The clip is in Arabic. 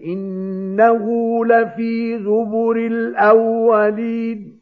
وَإِنَّهُ لَفِي زُبُرِ الْأَوَّلِينَ